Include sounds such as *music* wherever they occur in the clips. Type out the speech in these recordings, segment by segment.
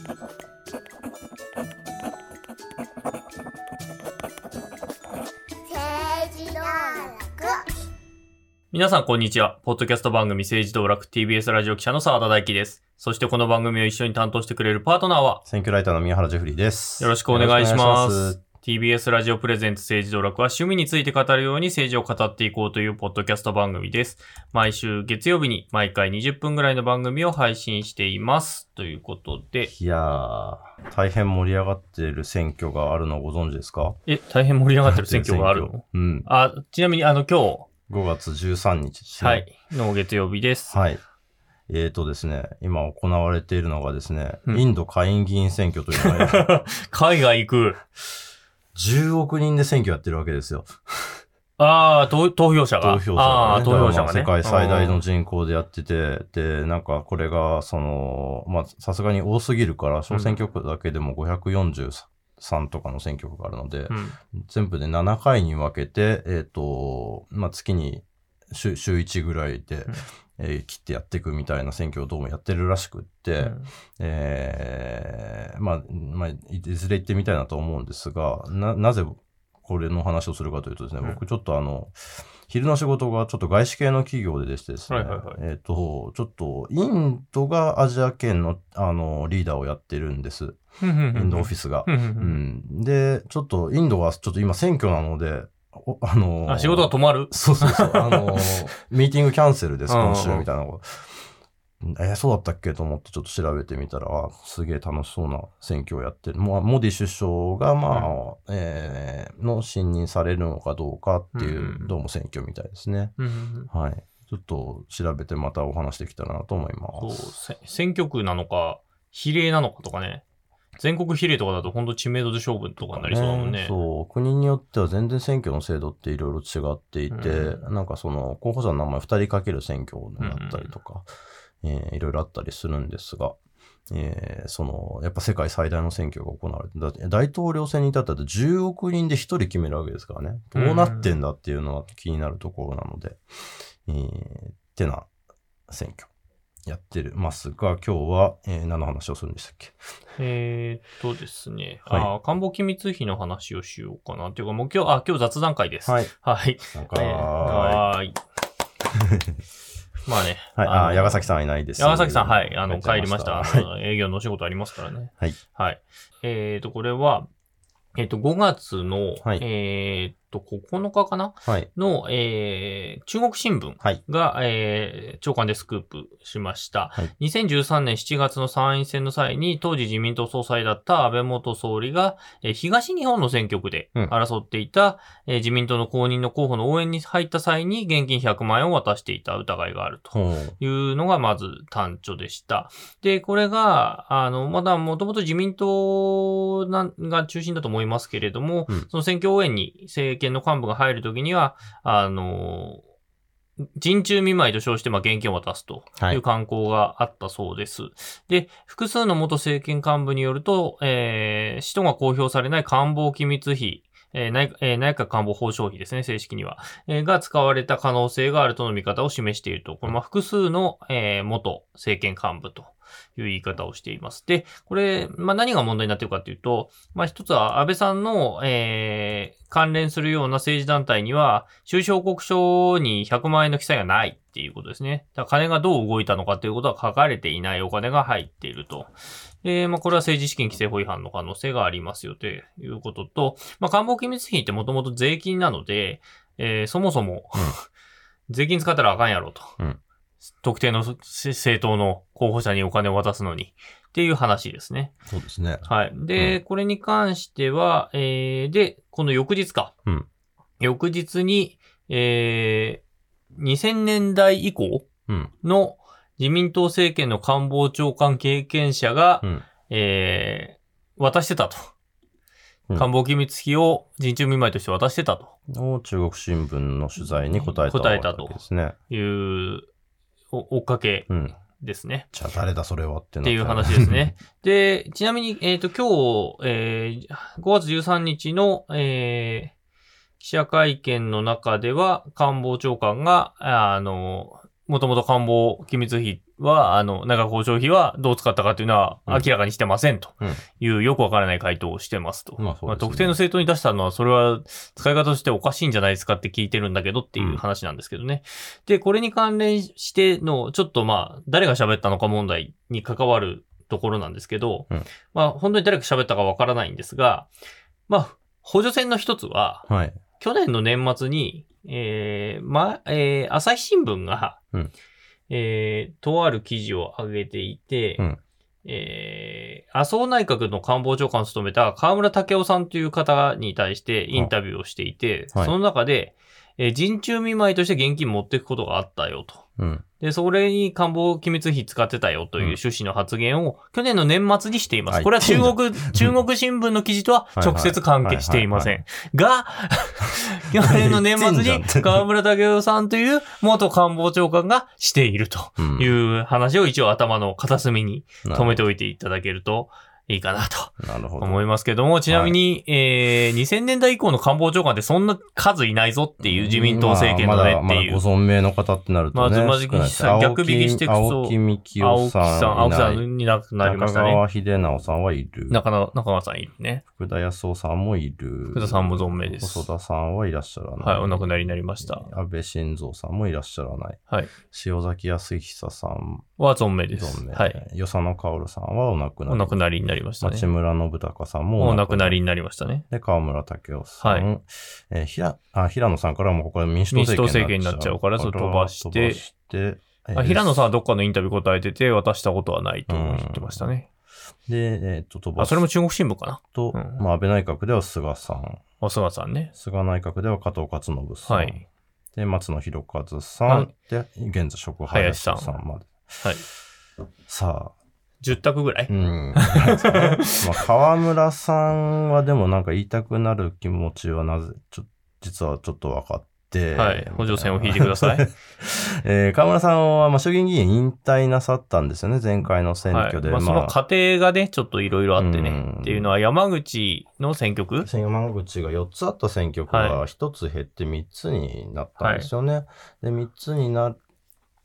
政治道楽皆さん、こんにちは。ポッドキャスト番組政治道楽 TBS ラジオ記者の澤田大樹です。そしてこの番組を一緒に担当してくれるパートナーは、選挙ライターの宮原ジェフリーです。よろしくお願いします。TBS ラジオプレゼンツ政治道楽は趣味について語るように政治を語っていこうというポッドキャスト番組です。毎週月曜日に毎回20分ぐらいの番組を配信しています。ということで、いやー、大変盛り上がっている選挙があるのをご存知ですか？え、大変盛り上がってる選挙があるの？うん。あ、ちなみにあの今5月13日です日、ね。はい、の月曜日です。はい。えーとですね、今行われているのがですね、うんインド下院議員選挙というのが、*laughs* 海外行く。10億人で選挙やってるわけですよ。ああ、投投票者が。投票者が、ね。投票者がね。世界最大うんの人口でやってて、で、なんかこれが、その、まあ、さすがに多すぎるから、小選挙区だけでも543とかの選挙区があるので、うん。全部で7回に分けて、えっ、と、まあ、月に週週1ぐらいで、うんえー切ってやっていくみたいな選挙をどうもやってるらしくって、うん。えーまあ、まあ、いずれ言ってみたいなと思うんですが、な、なぜこれの話をするかというとですね、うん。僕ちょっとあの、昼の仕事がちょっと外資系の企業ででしてですね、はいはいはい。えっ、と、ちょっとインドがアジア圏のあのリーダーをやってるんです。インドオフィスが。うん、で、ちょっとインドはちょっと今選挙なので、おあのーあ、仕事が止まる？そうそうそう。あのー *laughs* ミーティングキャンセルです、うんうん今週みたいなこと。えーそうだったっけと思ってちょっと調べてみたら、あすげえ楽しそうな選挙をやってる。もうモディ首相が、まあ、えーの信任されるのかどうかっていう、うんうんどうも選挙みたいですね。うんうんうんはい。ちょっと調べてまたお話できたらなと思います。せ選挙区なのか、比例なのかとかね。全国比例とかだと本当知名度で勝負とかになりそうだもんね。そう。国によっては全然選挙の制度っていろいろ違っていて、うなんかその候補者の名前2人かける選挙になったりとか、えーいろいろあったりするんですが、えーその、やっぱ世界最大の選挙が行われて、だって大統領選に至ったら10億人で1人決めるわけですからね。どうなってんだっていうのは気になるところなので、えーってな選挙やってるますが、今日は、えー何の話をするんでしたっけ？えーっとですね。はいあー官房機密費の話をしようかな。っていうかもう今日、あ、今日雑談会です。はい。はい。はい。*laughs* まあね。い。はい。のあ、矢崎さんはいないです。山崎さん、はい、あの、帰りました。あはい。の営業のお仕事ありますからね。はい。はい。えっ、と、これは、えっ、と、5月の、はいえっ、と、9日かな？はい。の、えー、中国新聞はい。が、えー、長官でスクープしました。はい2013年7月の参院選の際に、当時自民党総裁だった安倍元総理が、えー東日本の選挙区でうん争っていた、えー自民党の公認の候補の応援に入った際に現金100万円を渡していた疑いがあると。いうのがまず単調でした。で、これが、あの、まだもともと自民党が中心だと思いますけれども、うんその選挙応援に政権の幹部が入るときには、あの、人中見舞いと称して、まあ、現金を渡すとはいいう慣行があったそうです。で、複数の元政権幹部によると、えー、使途が公表されない官房機密費、えー内えー内閣官房報奨費ですね、正式には。えーが使われた可能性があるとの見方を示していると。これ、まあ、複数の、えー元政権幹部という言い方をしています。で、これ、まあ、何が問題になっているかというと、まあ、一つは安倍さんの、えー関連するような政治団体には、収支報告書に100万円の記載がないっていうことですね。だから金がどう動いたのかということは書かれていないお金が入っていると。で、まあ、これは政治資金規正法違反の可能性がありますよということと、まあ、官房機密費ってもともと税金なので、えーそもそも、*laughs* 税金使ったらあかんやろと。うん特定の政党の候補者にお金を渡すのに。っていう話ですね。そうですね。はい。で、うこれに関しては、えー、で、この翌日か。うん翌日に、えー、2000年代以降うん。の自民党政権の官房長官経験者が、うん。えー、渡してたと。うん官房機密費を人中見舞いとして渡してたとを中国新聞の取材に答えた答えたとわけですね。いう、お追っかけうん。ですね。じゃあ誰だそれはってなっていう話ですね。*laughs* で、ちなみに、えっ、と、今日、えー5月13日の、えー記者会見の中では、官房長官が、ああの、もともと官房機密費は、あの、内閣交渉費はどう使ったかというのはうん明らかにしてませんとうんいう、よくわからない回答をしてますと。まあねまあ、特定の政党に出したのは、それは使い方としておかしいんじゃないですかって聞いてるんだけどっていう話なんですけどね。で、これに関連しての、ちょっとまあ、誰が喋ったのか問題に関わるところなんですけど、うんまあ、本当に誰が喋ったかわからないんですが、まあ、補助線の一つは、はい。去年の年末に、えー、ま、えー、朝日新聞が、うん。えー、とある記事を上げていて、うん。えー、麻生内閣の官房長官を務めた河村武雄さんという方に対してインタビューをしていて、はい。その中で、えー、人中見舞いとして現金持っていくことがあったよと。うん。で、それに官房機密費使ってたよという趣旨の発言を去年の年末にしています。はいこれは中国、*laughs* 中国新聞の記事とは直接関係していません。が、去年の年末に河村武雄さんという元官房長官がしているとうんいう話を一応頭の片隅にな止めておいていただけるといいかなとなるほど。思いますけども、ちなみに、えー、2000年代以降の官房長官ってそんな数いないぞっていう自民党政権のねっていう。まあまだご存命の方ってなるとね。まずまず少ない逆引きしていくと青木幹夫さん。青木さん、青木さんになくなりましたね。中川秀直さんはいる。中野、中川さんいるね。福田康夫さんもいる。福田さんも存命です細田さんはいらっしゃらない。はい、お亡くなりになりました。安倍晋三さんもいらっしゃらない。はい。塩崎康久さん、は存命です。はい。与謝野薫さんはお亡くなり。お亡くなりになりましたね町。村信孝さんもお亡くなりり。になりましたね。で、河村武雄さん。はいえー平あ平野さんからもここで民主党政権になっちゃうからそれ飛ばしてしてえーあ平野さんはどっかのインタビュー答えてて、渡したことはないと言ってましたね。で、えっ、と、飛ばあ、それも中国新聞かな。と、うんまあ、安倍内閣では菅さん、お菅さんね。菅内閣では加藤勝信さん、はい。で、松野博一さん、はいで、現在職林さんまで。はい。さあ、10択ぐらい？うん。*laughs* まあ、河村さんはでもなんか言いたくなる気持ちはなぜ、ちょ、実はちょっと分かって。はい。補助線を引いてください。*laughs* えー河村さんは、まあ、衆議院議員引退なさったんですよね、前回の選はい。挙で。まあ、その過程がね、ちょっといろいろあってねうん。っていうのは山口の選挙区山口が4つあった選挙区が1つ減って3つになったんですよね。で、3つにな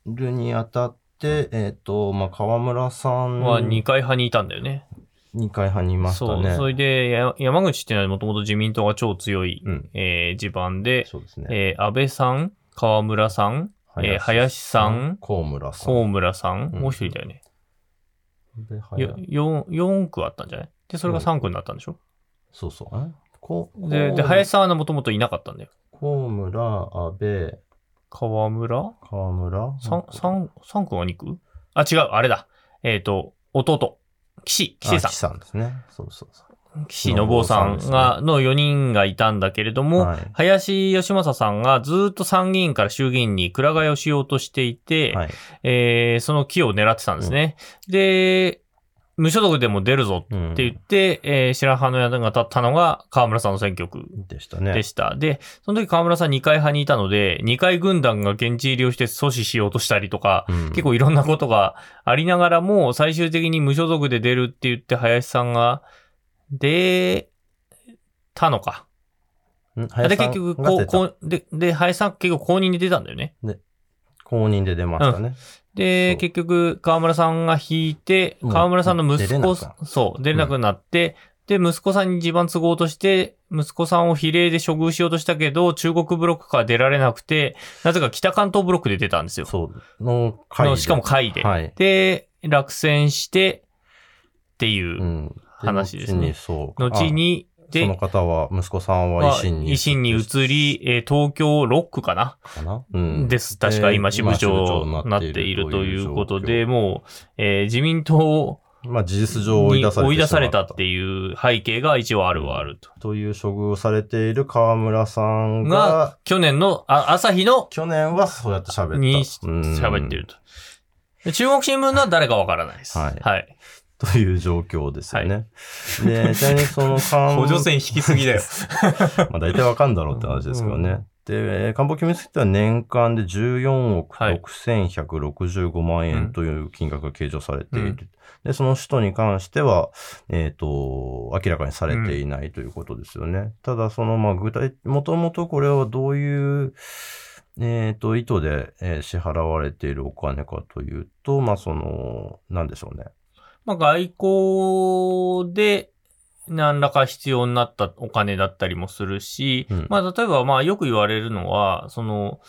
るにあたって、えっ、と、まあ、河村さんは二階派にいたんだよね。二階派にいましたそう。ね。それで、や山口っていうのはもともと自民党が超強い、うんえー地盤で、そうですね。えー安倍さん、河村さん、えー林さん、河村さん。河村さん、うんもう一人だよね。でよ林4、4区あったんじゃない？で、それが3区になったんでしょ、そうそう。えこで、で、林さんはもともといなかったんだよ。河村、安倍、河村？河村？三三三区は2区あ、違う、あれだ。えっ、と、弟。岸、岸さあ岸さんですね。そうそうそん。岸信夫さんが、の4人がいたんだけれどう。も、はい。林義正さんがずっと参議院から衆議院にくら替えをしようとしていて、はい。えーその木を狙ってたんですね。で、無所属でも出るぞうんって言って、えー白羽の矢が立ったのが河村さんの選挙区でしたね。でした。で、その時河村さん2階派にいたので、2階軍団が現地入りをして阻止しようとしたりとか、うん結構いろんなことがありながらも、最終的に無所属で出るって言って林さんが出たのか。うんで、結局、が出たこう、こう、で、で、林さん結局公認で出たんだよね。公認で出ましたね。で、そう結局、河村さんが引いて、河村さんの息子出れなくな、そう、出れなくなって、で、息子さんに地盤都合として、息子さんを比例で処遇しようとしたけど、中国ブロックから出られなくて、なぜか北関東ブロックで出たんですよ。そう。の会でのしかも会で。はい。で、落選して、っていううんで話ですね後にそう。後に、あそので、方は、息子さんは維新に。維新に移り、えー東京6区かな、かな？うん。です。確か今支部長今になっているということで、もう、えー自民党まあ事実上追いに出されて追い出されたっていう背景が一応あるはあると。という処遇をされている河村さんがが、、去年の、あ朝日の去年はそうやって喋った。にうん喋ってると。で中国新聞のは誰かわからないです。はいはい。という状況ですよね。で、ちなみにその官 *laughs* 補助線引きすぎだよ。*laughs* まあ大体わかんだろうって話ですけどね。で、官房機密費は年間で14億はい6165万円という金額が計上されている。うんで、その使途に関しては、えっ、と、明らかにされていないということですよね。ただ、その、まあ、具体、もともとこれはどういう、えっ、と、意図で、えー支払われているお金かというと、まあ、その、なんでしょうね。まあ、外交で何らか必要になったお金だったりもするし、うん。まあ、例えば、まあ、よく言われるのは、その、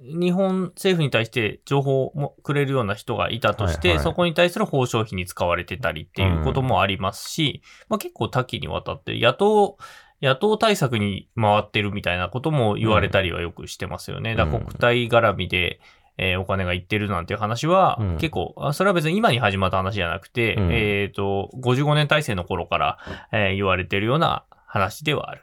日本政府に対して情報もくれるような人がいたとして、はいはい。そこに対する報奨費に使われてたりっていうこともありますし、まあ結構多岐にわたって、野党、野党対策に回ってるみたいなことも言われたりはよくしてますよね。だからうん国体絡みで、えーお金がいってるなんていう話は、うん。結構、あそれは別に今に始まった話じゃなくて、うん。えっ、と、55年体制の頃から、えー言われてるような話ではある。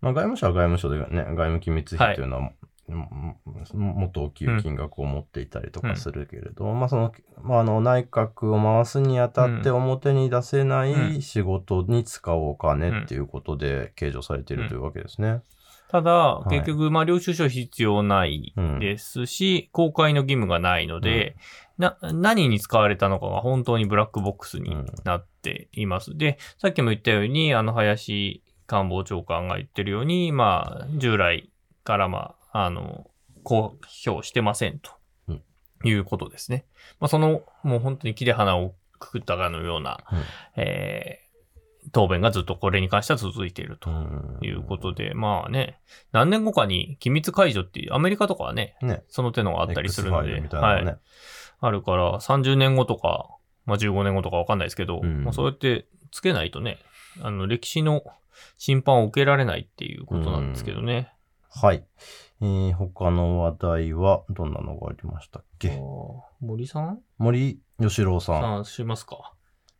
まあ、外務省は外務省でね、外務機密費というのは、うんもっと大きい金額を持っていたりとかするけれど、まあその、まああの内閣を回すにあたってうん。表に出せなうい仕事に使うお金っていうことで計上されているというわけですね。ただ、い。結局、まあ、領収書必要ないですし、公開の義務がないので、な、何に使われたのかが本当にブラックボックスになっています。で、さっきも言ったように、あの、林官房長官が言ってるように、まあ、従来から、まあ、あの、公表してませんとうん。いうことですね。まあ、その、もう本当に木で花をくくったかのような、うん。えー答弁がずっとこれに関しては続いていると。うんいうことで、まあね、何年後かに機密解除っていう、アメリカとかはね、ね。その手のがあったりするので、ね。はい。あるから、30年後とか、まあ15年後とかわかんないですけど、うんまあそうやってつけないとね、あの、歴史の審判を受けられないっていうことなんですけどね。はい。えー他の話題はどんなのがありましたっあけー森さん？森喜朗さん。さあ、しますか。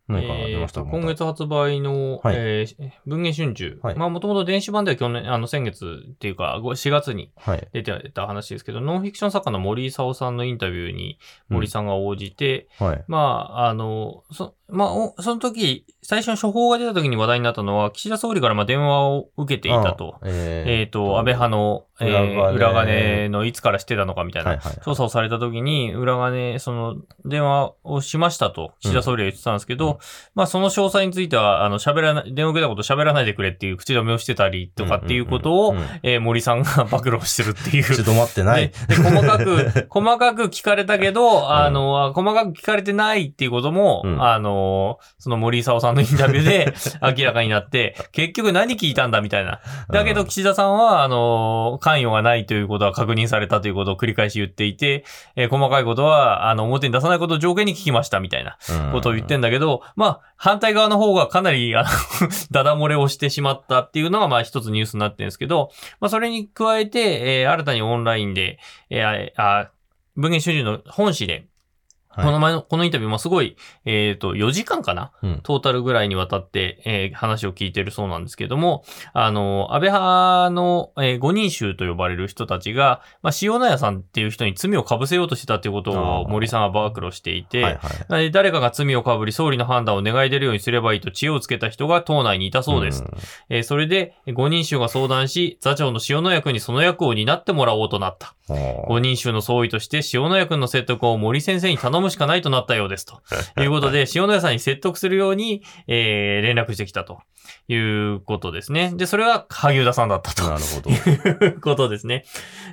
何かありましたか、え今月発売の、はいえー文藝春秋。はいまあ、もともと電子版では去年、あの、先月っていうか、ご4月にはい。出てた話ですけど、ノンフィクション作家の森勲さんのインタビューに森さんが応じて、はい。まあ、あの、そ、まあ、おその時、最初の処方が出た時に話題になったのは、岸田総理からまあ電話を受けていたと。あ。ええっ、と、安倍派の、えー裏金のいつからしてたのかみたいな、はいはいはい調査をされた時に、裏金、その、電話をしましたと、岸田総理は言ってたんですけど、うんまあ、その詳細については、あの、喋らない、電話を受けたこと喋らないでくれっていう口止めをしてたりとかっていうことをうんうんうん、えー森さんが暴露してるっていう。口止まってない。細かく、細かく聞かれたけど、あの、あ細かく聞かれてないっていうことも、うんあの、その森勲さんのインタビューで *laughs* 明らかになって、結局何聞いたんだみたいな。だけど岸田さんは、あの、関与がないということは確認されたということを繰り返し言っていて、えー細かいことは、あの、表に出さないことを条件に聞きましたみたいなことを言ってんだけど、まあ、反対側の方がかなり、あの、*laughs* ダダ漏れをしてしまったっていうのが、まあ一つニュースになってるんですけど、まあそれに加えて、えー新たにオンラインで、えーあ、あ文藝春秋の本誌で、はいこの前の、このインタビューもすごい、えっ、と、4時間かな？うんトータルぐらいにわたって、えー話を聞いてるそうなんですけども、あの、安倍派の、えー五人衆と呼ばれる人たちが、まあ、塩谷さんっていう人に罪を被せようとしてたっていうことを森さんは暴露していて、はいはい。えー誰かが罪を被り総理の判断を願い出るようにすればいいと知恵をつけた人が党内にいたそうです。えーそれで、五人衆が相談し、座長の塩谷君にその役を担ってもらおうとなった。うん。五人衆の総意として塩谷君の説得を森先生に頼むしかないとなったようです。と *laughs* いうことで、塩谷さんに説得するように、えー連絡してきたということですね。で、それは萩生田さんだったと。なるほど。いうことですね。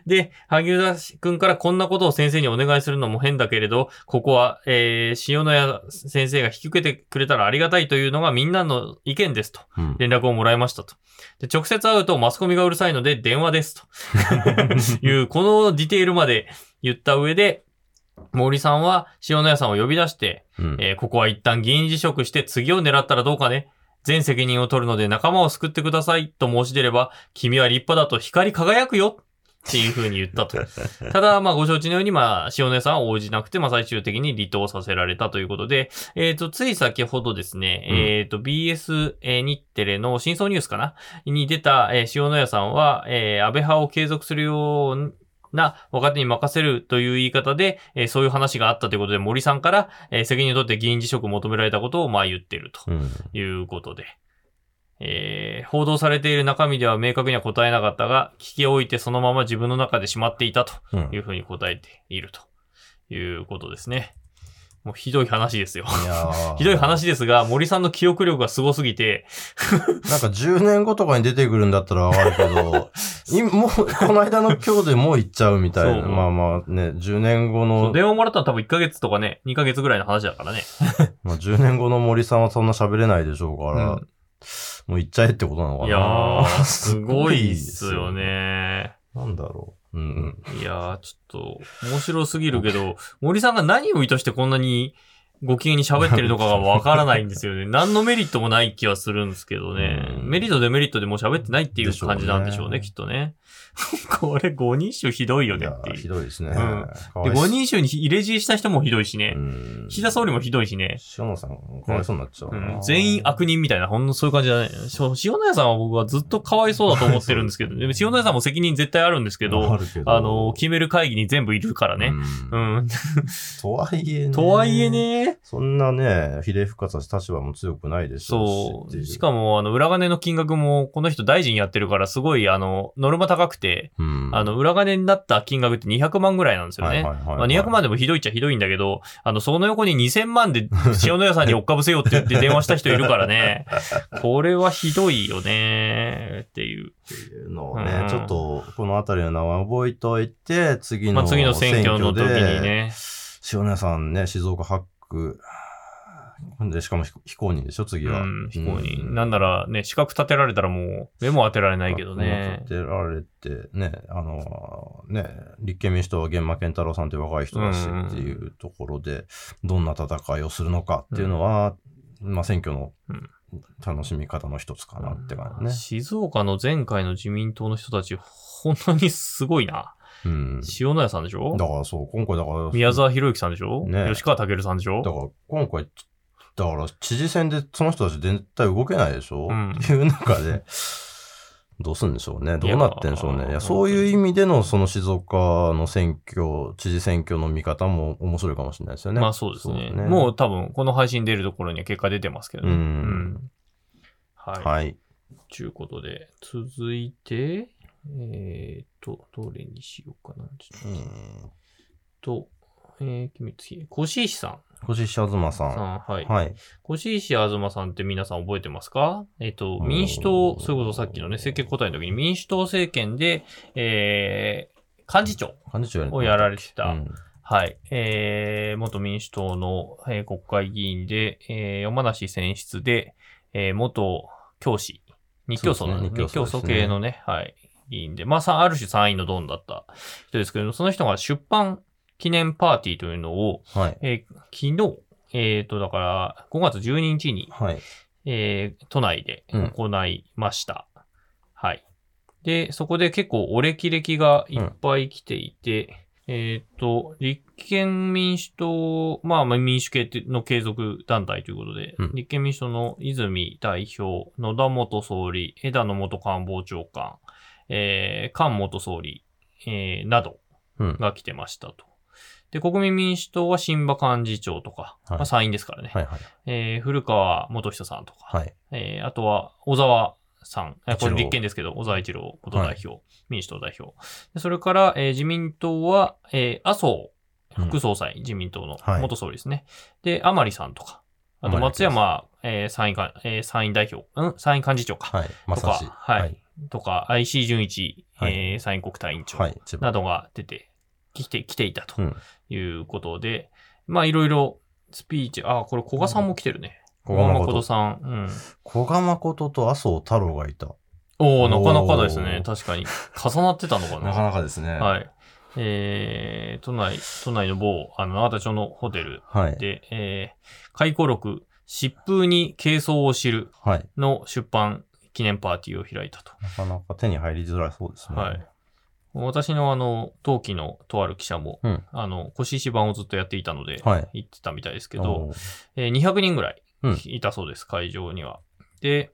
で、萩生田君からこんなことを先生にお願いするのも変だけれど、ここは、えー、塩谷先生が引き受けてくれたらありがたいというのがみんなの意見ですと。うん連絡をもらいましたと。で、直接会うとマスコミがうるさいので電話ですと。*laughs* *laughs* いう、このディテールまで言った上で、森さんは塩谷さんを呼び出して、うんえーここは一旦議員辞職して次を狙ったらどうかね。全責任を取るので仲間を救ってくださいと申し出れば、君は立派だと光り輝くよっていう風に言ったと。*laughs* ただ、まあ、ご承知のように、まあ、塩根さんは応じなくて、まあ、最終的に離党させられたということで、えっ、と、つい先ほどですね、うんえっ、と、BS えー日テレの真相ニュースかな？に出た、えー塩野谷さんは、えー安倍派を継続するような若手に任せるという言い方で、えーそういう話があったということで、森さんから、えー責任を取って議員辞職を求められたことを、まあ、言ってると。うん。いうことで。えー報道されている中身では明確には答えなかったが、聞き置いてそのまま自分の中でしまっていたとうんいうふうに答えているということですね。もうひどい話ですよ。いやー *laughs* ひどい話ですが、森さんの記憶力がすごすぎて、*laughs* なんか10年後とかに出てくるんだったらわかるけど、*laughs* 今もう、この間の今日でもう行っちゃうみたいな。そうまあまあね、10年後そうの、電話もらったの多分1ヶ月とかね、2ヶ月ぐらいの話だからね。まあ、10年後の森さんはそんな喋れないでしょうから、うんもう行っちゃえってことなのかな。いやー、すごいっすよね。なんだろう。うんうん。いやー、ちょっと、面白すぎるけど、森さんが何を意図してこんなにご機嫌に喋ってるのかがわからないんですよね。*laughs* 何のメリットもない気はするんですけどね。うんメリットデメリットでもう喋ってないっていう感じなんでしょうね、できっとね。*laughs* これ5人衆ひどいよねっていう。ひどいですね。んかわで、5いそう人衆に入れ知りした人もひどいしね。うん岸田総理もひどいしね。塩野さん、かわいそうになっちゃううな、ん、全員悪人みたいな、ほんのそういう感じじゃない。しょ塩谷さんは僕はずっとかわいそうだと思ってるんですけど、でも塩谷さんも責任絶対あるんですけあど、あの、決める会議に全部いるからね。ううんん。とはいえね。とはいえ。ね、そんなね、比例復活は立場も強くないでしょうし。そう。しかも、あの、裏金の金額も、この人大臣やってるから、すごい、あの、ノルマ高くて、うん、あの、裏金になった金額って200万ぐらいなんですよね。はいはいはいはいまあ、200万でもひどいっちゃひどいんだけど、あの、その横に2000万で塩谷さんに追っかぶせようって言って電話した人いるからね。*laughs* これはひどいよね、っていう。っていうのをね、うんちょっと、このあたりの名前覚えておいて、次のまあ、次の選挙の時にね。塩谷さんね、静岡8区。で、しかも非非公認でしょ、次は。うん、非公認。うんなんならね、資格立てられたらもう、目も当てられないけどね。立てられて、ね、あの、ね、立憲民主党は源馬健太郎さんという若い人だしうんっていうところで、どんな戦いをするのかっていうのは、まあ選挙のうん楽しみ方の一つかなって感じね。静岡の前回の自民党の人たち、本当にすごいな。うん。塩谷さんでしょ？だからそう、今回だから、宮沢博之さんでしょ、ね吉川健さんでしょ？だから今回、だから知事選でその人たち絶対動けないでしょ、うんっていう中で、どうすんでしょうね？どうなってんでしょうね？いいやそういう意味でのその静岡の選挙、知事選挙の見方も面白いかもしれないですよね。まあそうですね。そうもう多分、この配信出るところには結果出てますけどね。うんはい。はい。ということで、続いて、えーっと、どれにしようかな。ちょっうん。と、えー、君次、越石さん。越石東ささん。んはい。はい。越石東さんって皆さん覚えてますか？えっ、と、うん。民主党、それこそさっきのね、政権答えの時に民主党政権で、えー、幹事長。幹事長をやられてた、うん。はい、えー、元民主党の、えー国会議員で、えー、山梨選出で、えー、元教師、日教組の、ね。日教組系のね、はい、議員で、まあ、さある種参院のドンだった人ですけれども、その人が出版記念パーティーというのを、はい。えー昨日、えっ、と、だから、5月12日に、はい。えー都内でうん行いました。はい。で、そこで結構お歴々がいっぱい来ていて、えっ、と、立憲民主党、まあ、まあ民主系っての継続団体ということで、うん立憲民主党の泉代表、野田元総理、枝野元官房長官、えー、菅元総理、えーなどうん。が来てましたと。で、国民民主党は新馬幹事長とか、はいまあ参院ですからね。はいはい。えー古川元久さんとか、はい。えーあとは小沢さん、えーこれ立憲ですけど、小沢一郎元代表、民主党代表。でそれから、えー自民党は、えー麻生副総裁、自民党のはい元総理ですね。で、甘利さんとか、あと松山、えー参院か、えー参院代表、うん？参院幹事長か、はい。まさし。とかはいとか、IC 純一、はいえー参院国対委員長などが出て、来て、来ていたとうん。いうことで、まあいろいろスピーチ、あ、これ古賀さんも来てるね。古賀誠誠さん。うん。古賀誠と麻生太郎がいた。おおなかなかですね。確かに。重なってたのかな。なかなかですね。。はいい。えー、都内、都内の某、あの、永田町のホテルはい。で、えー、回顧録、疾風に軽装を知るはい。の出版記念パーティーを開いたと。なかなか手に入りづらそうですね。はい。私のあの、同期のとある記者も、うんあの、腰石版をずっとやっていたので、はい。行ってたみたいですけけど、、えー200人ぐらいうんいたそうです、会場には。で、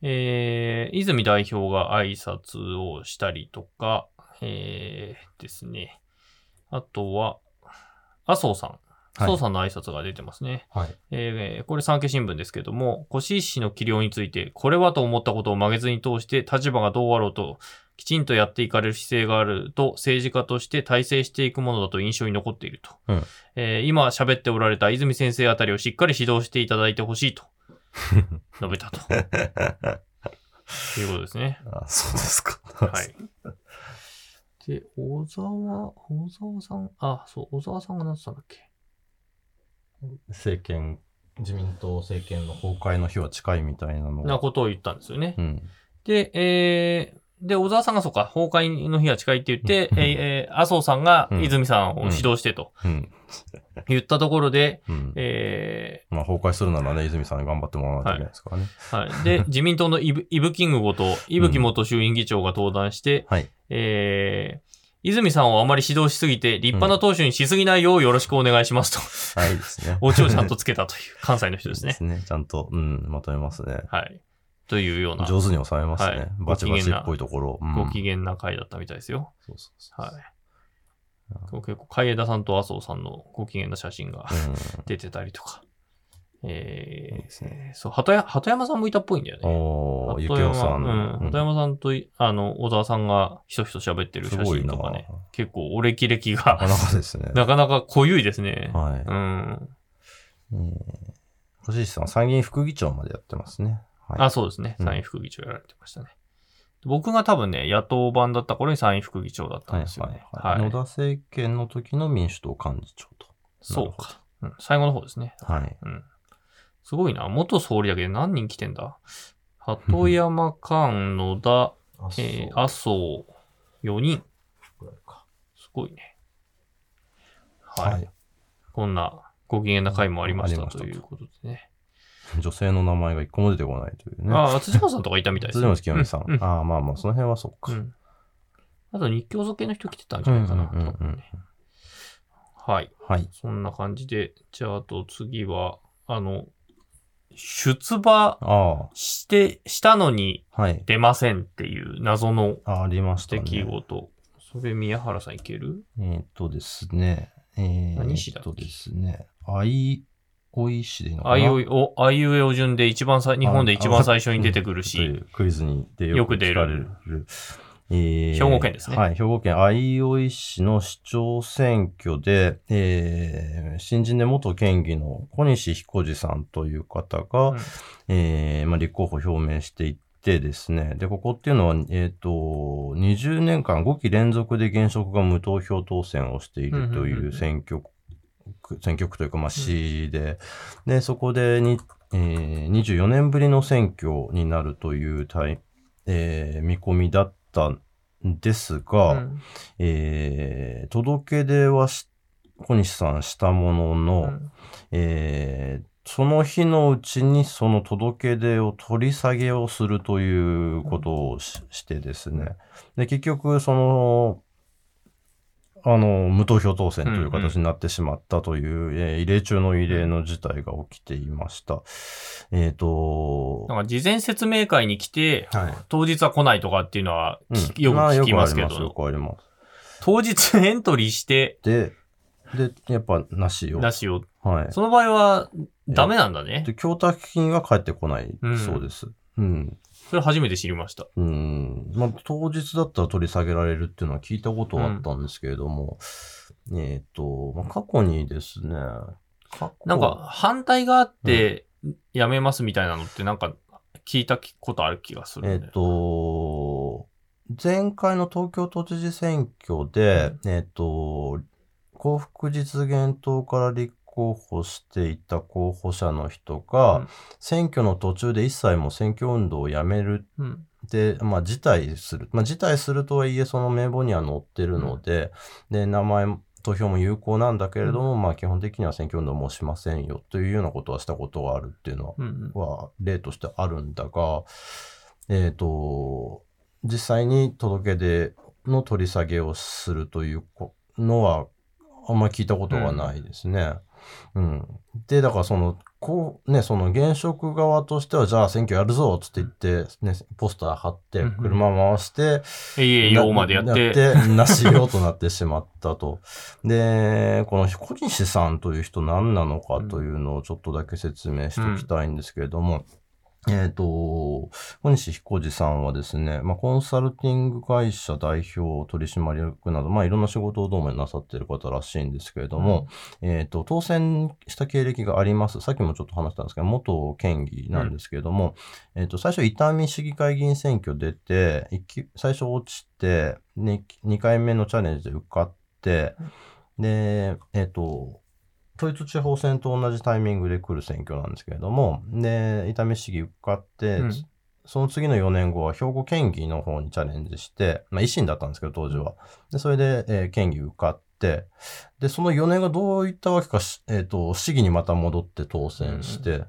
えー、泉代表が挨拶をしたりとか、えー、ですね。あとは、麻生さはい宋さんの挨拶が出てますね。はい。えーこれ産経新聞ですけども、越石氏の起用について、これはと思ったことを曲げずに通して、立場がどうあろうと、きちんとやっていかれる姿勢があると、政治家として体制していくものだと印象に残っていると。うんえー今喋っておられた泉先生あたりをしっかり指導していただいてほしいと、*laughs* 述べたと。*laughs* いうことですね。あそうですか。はい。で、小沢、小沢さん、あ、そう、小沢さんがなってたんだっけ？政権、自民党政権の崩壊の日は近いみたいなのが。なことを言ったんですよね。うん。で、えー、で、小沢さんがそうか、崩壊の日が近いって言って、うんえーえー麻生さんがうん泉さんを指導してとうん。言ったところで、うん。えまあ、崩壊するならね、泉さんに頑張ってもらわないといけないですからね。ーはい。で、自民党のイブイブキングごと、伊吹元衆院議長が登壇して、はい。えー、泉さんをあまり指導しすぎて、立派な党首にしすぎないようよろしくお願いしますと、はいですね。オチをちゃんとつけたという関西の人ですね。*laughs* ですね。ちゃんと、うん、まとめますね。はい。というような、上手に収めますね。はいバチバチっぽいところ。うんご機嫌な回だったみたいですよ。そうそうそう。はい。結構、海江田さんと麻生さんのご機嫌な写真がうん。出てたりとか。えーいいですねそう、鳩山、鳩山さんもいたっぽいんだよね。おー、ゆ鳩山きおさん。うん。鳩山さんとい、あの、小沢さんがひそひそ喋ってる写真とかね。結構、お歴々なかが、なかですね。*laughs* なかなか濃ゆいですね。はい。うん。えー星石さん、参議院副議長までやってますね。はい。あ、そうですね。うん参院副議長やられてましたね。僕が多分ね、野党版だった頃に参院副議長だったはいんですよね。はいはい野田政権の時の民主党幹事長と。そうか。うん。最後の方ですね。はい。うん。すごいな。元総理だけで何人来てんだ？*laughs* 鳩山寛、野田、あえー、麻生、4人。すごいね。はい。はい。こんなご機嫌な回もありましたということでね。*laughs* 女性の名前が一個も出てこないというね。ああ、辻本さんとかいたみたいです辻本清美さん。うんうんああ、まあまあ、その辺はそうか。うん。あと日教組系の人来てたんじゃないかな。はい。はい。そんな感じで、じゃああと次は、あの、出馬あして、したのに。出ませんっていう謎のあありました出ね。来事。それ宮原さんいける？えーっとですね。えー、何市だっけ？えっとですね。あいおい市でいいのかな？あいうえお、あいうえお順で一番さ、日本で一番最初に出てくるし、うクイズにでよよくく出る聞かれる。えー兵庫県ですね。はい、兵庫県相生市の市長選挙で、えー新人で元県議の小西彦次さんという方が、うん。えーまあ、立候補を表明していってですね、で、ここっていうのは、えっ、と、20年間5期連続で現職が無投票当選をしているというんうんうんううん。選挙区、選挙区というか、まあ、市で、で、そこでに、えー24年ぶりの選挙になるというタイ、えー見込みだったんですが、うん。えー届け出はし小西さんしたものの、うん。えーその日のうちにその届け出を取り下げをするということをししてですね。で、結局、その、あの、無投票当選という形になってしまったという、えー異例中の異例の事態が起きていました。えっ、と、なんか事前説明会に来て、はい。当日は来ないとかっていうのはうん聞、よくまあ聞きますけど、くあります。当日エントリーして、で、で、やっぱなしよ。なしを、はい。その場合はダメなんだね。で、供託金が返ってこないそうです。うん。それ初めて知りました。うん。まあ、当日だったら取り下げられるっていうのは聞いたことはあったんですけれども、えっ、と、まあ、過去にですね、なんか、反対があって、やめますみたいなのってなんか、聞いたことある気がするんえっ、だよ、と、前回の東京都知事選挙で、えっ、と、幸福実現党から立候補していた候補者の人が、うん選挙の途中で一切もう選挙運動をやめるうん。で、まあ、辞退する。まあ、辞退するとはいえ、その名簿には載ってるので、で、名前、投票も有効なんだけれども、まあ、基本的には選挙運動もしませんよというようなことはしたことがあるっていうのうん。は、例としてあるんだが、えっ、と、実際に届け出の取り下げをするというのは、あんまり聞いたことがないですね。うん。で、だからその、こう、ね、その現職側としては、じゃあ選挙やるぞっつって言って、ね、ポスター貼ってうんうん、車回して、えいえいおまでやって。なしようとなってしまったと。で、この小西さんという人何なのかというのをちょっとだけ説明しておきたいんですけれども、えっ、と、小西彦次さんはですね、まあ、コンサルティング会社代表取締役など、まあ、いろんな仕事をどうもなさっている方らしいんですけれども、えっ、と、当選した経歴があります。さっきもちょっと話したんですけど、元県議なんですけれども、えっ、と、最初、伊丹市議会議員選挙出て、最初落ちて、ね、2回目のチャレンジで受かって、で、えっ、と、統一地方選と同じタイミングで来る選挙なんですけれども、で、伊丹市議受かって、うんその次の4年後は兵庫県議の方にチャレンジして、まあ維新だったんですけど、当時は。で、それで、えー県議受かって、で、その4年がどういったわけかし、えっ、と、市議にまた戻って当選して、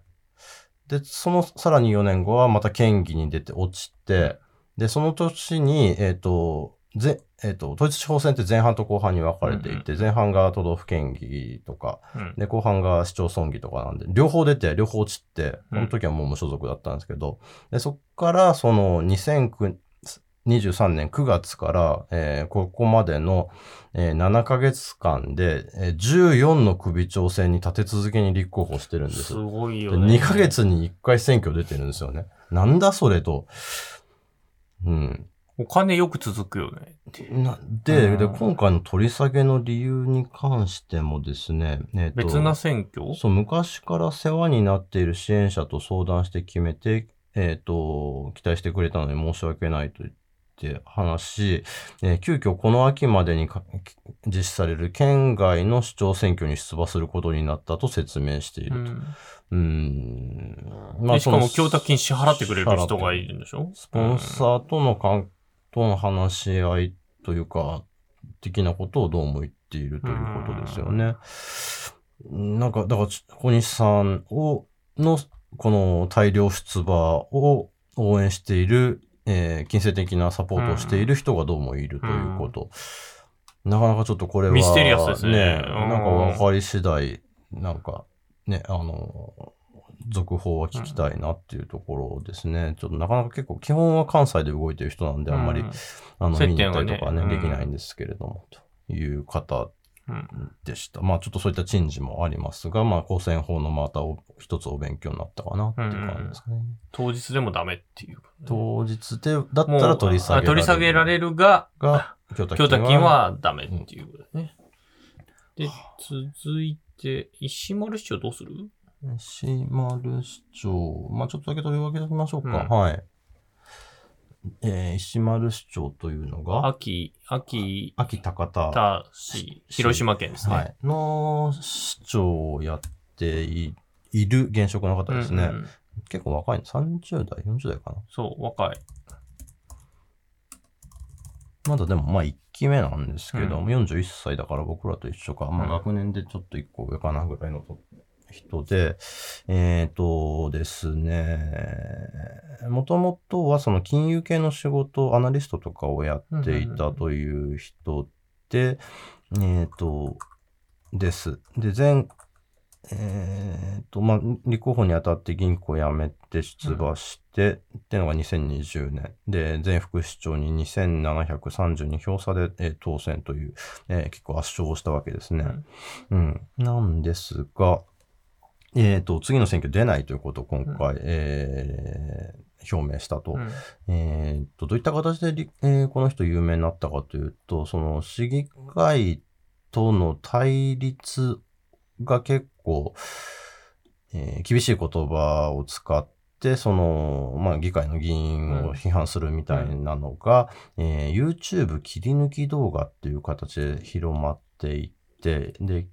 で、そのさらに4年後はまた県議に出て落ちて、で、その年に、えっ、と、ぜ、えっ、と、統一地方選って前半と後半に分かれていて、前半が都道府県議とか、うんで、後半が市町村議とかなんで、両方出て、両方落ちて、うんこの時はもう無所属だったんですけど、で、そっから、その、2009 23年9月から、えーここまでの、えー7ヶ月間で、えー14の首長選に立て続けに立候補してるんですすごいよね。2ヶ月に1回選挙出てるんですよね。なんだそれと。うん。お金よく続くよね。なで、うんで、今回の取り下げの理由に関してもですね、え別な選挙？そう、昔から世話になっている支援者と相談して決めて、えっ、と、期待してくれたのに申し訳ないと言って話し、えー急遽この秋までにか実施される県外の市長選挙に出馬することになったと説明していると。うんうーん。でしかも供託金支払ってくれる人がいるんでしょ？スポンサーとの関との話し合いというか、的なことをどうも言っているということですよね。なんか、だから、小西さんを、の、この大量出馬を応援している、えー金銭的なサポートをしている人がどうもいるということ。なかなかちょっとこれは、ミステリアスですねうんなんか分かり次第、なんか、ね、あの、続報は聞きたいなっていうところですね。ちょっとなかなか結構、基本は関西で動いてる人なんで、あんまり、うんあの、接見に行ったりとかね、うんできないんですけれども、という方うんでした。まあ、ちょっとそういった珍事もありますが、まあ、公選法のまたお一つお勉強になったかなっていう感じですかね。当日でもダメっていう。当日で、だったら取り下げられる。あ取り下げられるが、が、供託金はダメっていうことね。で、続いて、石丸市長どうする？石丸市長、まあちょっとだけ取り分けておきましょうか。うんはい。えー石丸市長というのが、秋、秋秋高田、田市、広島県ですね。はい、の市長をやっていいる現職の方ですね。うんうん結構若いの。30代、40代かな。そう、若い。まだでもまあ1期目なんですけど、うん41歳だから僕らと一緒か。まあうん学年でちょっと1個上かなぐらいの人で、えっ、とですね、もともとはその金融系の仕事、アナリストとかをやっていたという人で、えっ、と、です。で、前、えっ、と、まあ、立候補にあたって銀行辞めて出馬して、っていうのが2020年。で、前副市長に2732票差で、えー当選という、えー結構圧勝をしたわけですね。うん。なんですが、えっ、と、次の選挙出ないということを今回、えー表明したと。うん。えーっと、どういった形でり、えーこの人有名になったかというと、その市議会との対立が結構、えー厳しい言葉を使って、その、まあ、議会の議員を批判するみたいなのが、えー YouTube 切り抜き動画っていう形で広まっていって、で、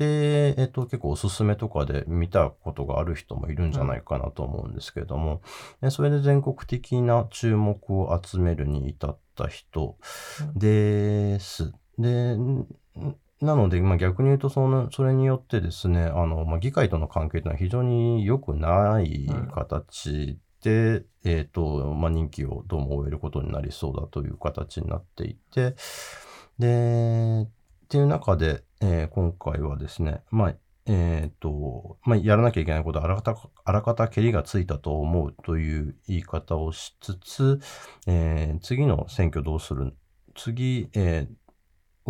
で、えっと、結構おすすめとかで見たことがある人もいるんじゃないかなと思うんですけれども、でそれで全国的な注目を集めるに至った人です。で、んなので、まあ、逆に言うとその、それによってですね、あの、まあ、議会との関係というのは非常に良くない形で、えっ、と、まあ、任期をどうも終えることになりそうだという形になっていて、で、っていう中で、えー今回はですね、まあ、えっ、と、まあ、やらなきゃいけないことあらかた、あらかた蹴りがついたと思うという言い方をしつつ、えー次の選挙どうする次、えー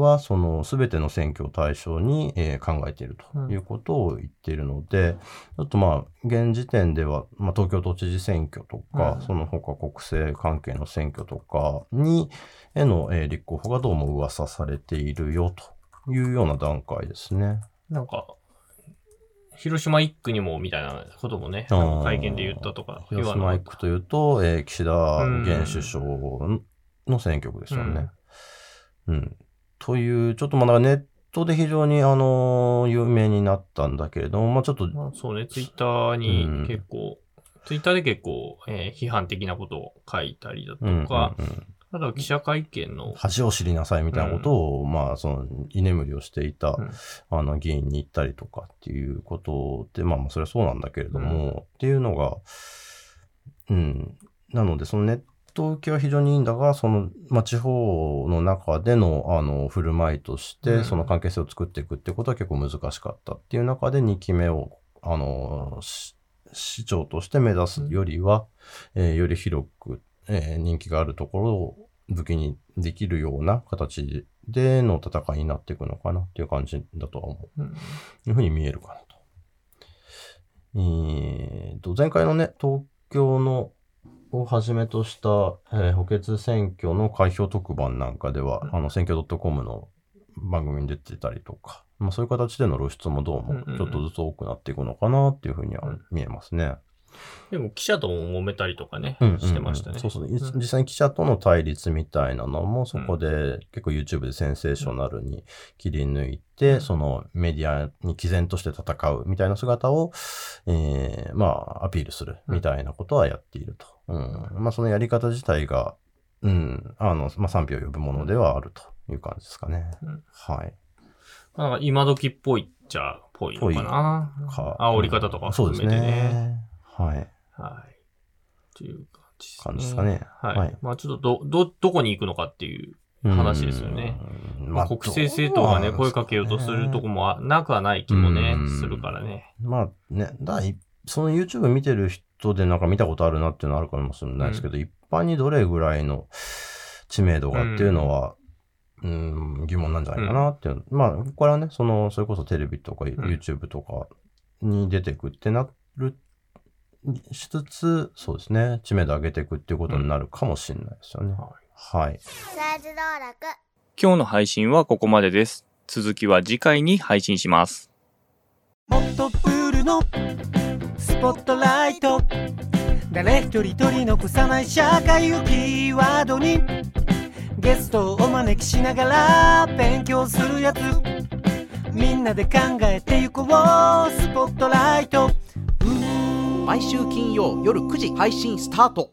は、その、すべての選挙を対象に、えー考えているということを言っているので、ちょっとまあ、現時点では、まあ、東京都知事選挙とか、うんその他国政関係の選挙とかに、への、えー立候補がどうも噂されているよというような段階ですね。なんか、広島一区にもみたいなこともね、会見で言ったとか言広島一区というと、えー岸田現首相の選挙区ですよね。うん。という、ちょっとまあネットで非常に、あのー有名になったんだけれども、まあちょっと、まあ、そうね、ツイッターに結構、ツイッターで結構、えー批判的なことを書いたりだとうんか、うんうん。あとは記者会見の、恥を知りなさいみたいなことを、まあ、その、居眠りをしていた、うん。あの、議員に行ったりとかっていうことで、まあまあ、それはそうなんだけれども、っていうのが、うん。なので、そのネット受けは非常にいいんだが、その、まあ、地方の中での、あの、振る舞いとして、うんその関係性を作っていくってことは結構難しかったっていう中で、2期目を、あの、し市長として目指すよりは、えーより広く、えー人気があるところを武器にできるような形での戦いになっていくのかなっていう感じだとは思う。うんいうふうに見えるかなと。えーと、前回のね、東京のをはじめとした、えー補欠選挙の開票特番なんかでは、うん。あの、選挙 .com の番組に出てたりとか、まあ、そういう形での露出もどうもうんうんうん。ちょっとずつ多くなっていくのかなっていうふうにはうん。見えますね。でも記者とも揉めたりとかね、うんうんうんしてましたね。そうそう。実際に記者との対立みたいなのも、そこで結構 YouTube でセンセーショナルに切り抜いて、うんそのメディアに毅然として戦うみたいな姿を、えーまあ、アピールするみたいなことはやっていると。うん。まあ、そのやり方自体が、うん、あの、まあ、賛否を呼ぶものではあるという感じですかね。うんはい。まあ今時っぽいっちゃぽいのかな。か煽り方とかうんそうです含めてね。ね。はい。はい。という感じですね。感じですかねはい。はいまあちょっとど、ど、どこに行くのかっていう話ですよね。うん。まあ、国政政党がね、声かけようとするとこもあなくはない気もねうん、するからね。まあね、だいその YouTube 見てる人でなんか見たことあるなっていうのはあるかもしれないですけど、一般にどれぐらいの知名度がっていうのは、うん、疑問なんじゃないかなっていう。まあ、これはね、その、それこそテレビとか YouTube とかに出てくってなる、しつつ、そうですね、知名度上げていくっていうことになるかもしれないですよね。はい。今日の配信はここまでです。続きは次回に配信します。もっとプールのスポットライト誰一人取り残さない社会をキーワードにゲストをお招きしながら勉強するやつみんなで考えてゆこうスポットライト毎週金曜夜9時配信スタート。